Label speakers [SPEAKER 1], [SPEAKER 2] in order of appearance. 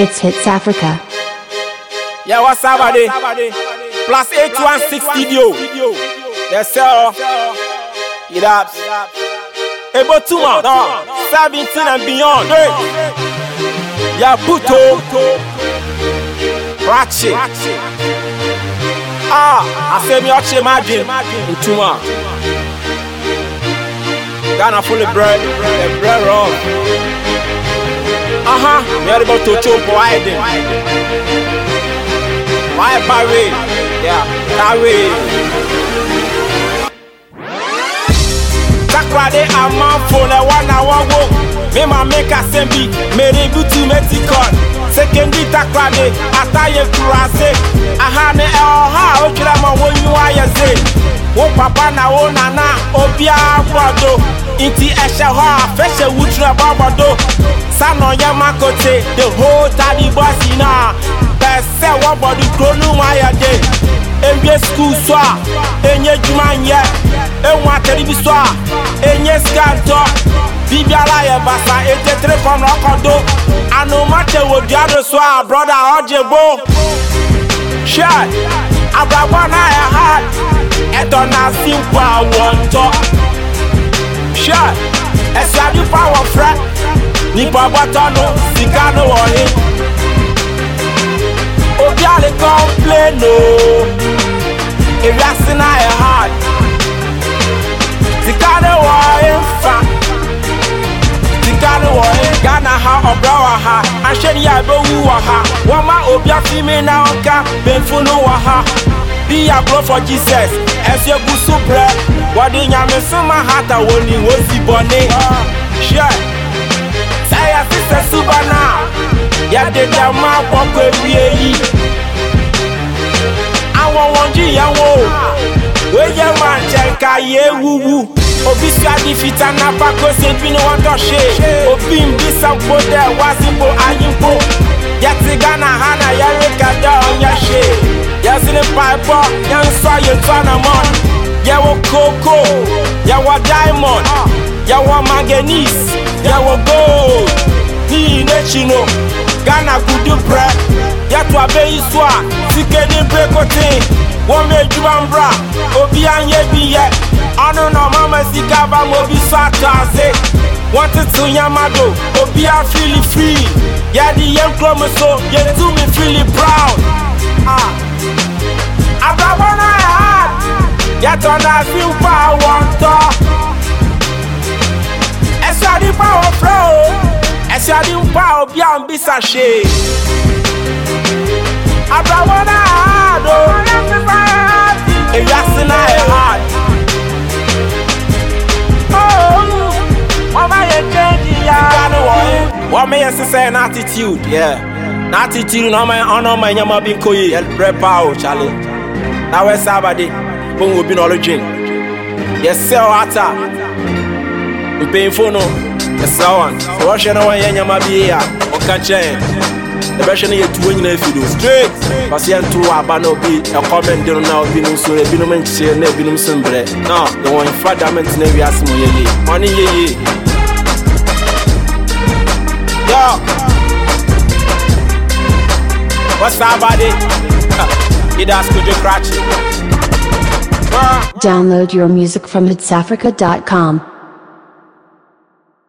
[SPEAKER 1] It's Hits Africa. Yeah, what's up, buddy? Plus 816 studio. That's all. It up. Able to mount. 17 and beyond. Hey. Yeah, Puto. Ratchet. Ah, I say me watch imagine. Into mount. Ghana full of bread. Bread wrong. Oh. Aha, uh-huh. me to tocho mpo aiden. Why parry? Yeah, Takwa carry. Takwade amanfo na e wana go. Me ma make a sembi, me rebutu metikon. Sekendi takwade, ataye kurase. Aha ne e eh, oha, okira ma wonyu ayeze. Wo papa na wo nana, a akwado. Inti esha ho afeshe wutra babado Sano yama Makote, The whole daddy bossy na Bese wabadu kronu waya de Enye school swa Enye jumanye Enwa teribi swa Enye skanto Bibi ala ye basa Ete tre fam rakondo Ano mate wo diado swa Brother Ojebo Shad Abrabwa na ya hard Eto na simple I shot ẹsẹ̀ àdúfà wọ̀ fẹ́ nípa bọ́tọ́nù sìgá ló wọ̀nyí. obi àlè complain o èrè àsínà ẹ̀ hard sìgá ló wọ̀nyí fa sìgá ló wọ̀nyí. Ghana ha ọ̀bẹ wà ha ahyẹn yà ẹ̀bẹ̀ wà ha wọ́n má obi àfimi náà ọ̀ka bẹ̀nfunu wà ha bí yà for Jesus ẹ̀sùn egusun brẹ̀ wɔde nyamefema hata wɔ ni wosi bɔne hyɛ sɛ yɛsesɛ suba no a yɛde dɛma bɔkɔ awie yi awɔwɔngye yɛn wo woyɛ ma nkyɛnka yɛwuwu obi sua di fita na pako sentwi ne wɔdɔ hye obi mbisa mpo dɛ wasimpo ayimpo yɛte ghana ha na yɛrekɛdɛ ɔnyɛ hye e yɛsene paebɔ yɛnsɔ yɛtua na mɔno Yawa koko yawa diamond ah. yawa manganese yawa gold ní inechino ghana kudu brẹ yẹto abeyi so a sike ní brekotin wọn bẹ juma bra, obi anyẹ bi yẹ ọnu na ọma ma sika ba ma obi so ato ase wọn tètè yamado obi afili free yẹ di yẹn kúrò mi so yẹ tu mi fili proud. on a few power top. Ẹsẹ̀ ọdún power flow, ẹsẹ̀ ọdún power bí à ń bí sàṣe. Àbàwọ̀ náà hard o, èyí á sí náà ẹ̀ hard. Ọmọ yẹn jẹ́ ìyá. Ìgbàanì wọ́n mi yẹn sísẹ́ ní attitude. Yeah n'atitiri na ọma ọnụ ọma enyemọbi nkoyi brẹ paa o chale na west abadi wɔn obi na ɔredwen yɛsɛ ɔ ata mpanyinfo no yɛsɛ wɔn sɛ wɔhwɛ na wɔn yɛ nyama bi yie a wɔka kyɛn ɛbɛhwɛ no yɛtuo nyinaa afi do straight pase yɛnto wɔ aba na obi ɛkɔmɛnde no na obinom so ebinom nkyeɛ na ebinom so mbrɛ na yɛwɔ mfa dament na wiase mu yɛyie ɔne yɛyie yɔ wɔsaa bade Download your music from hitsafrica.com.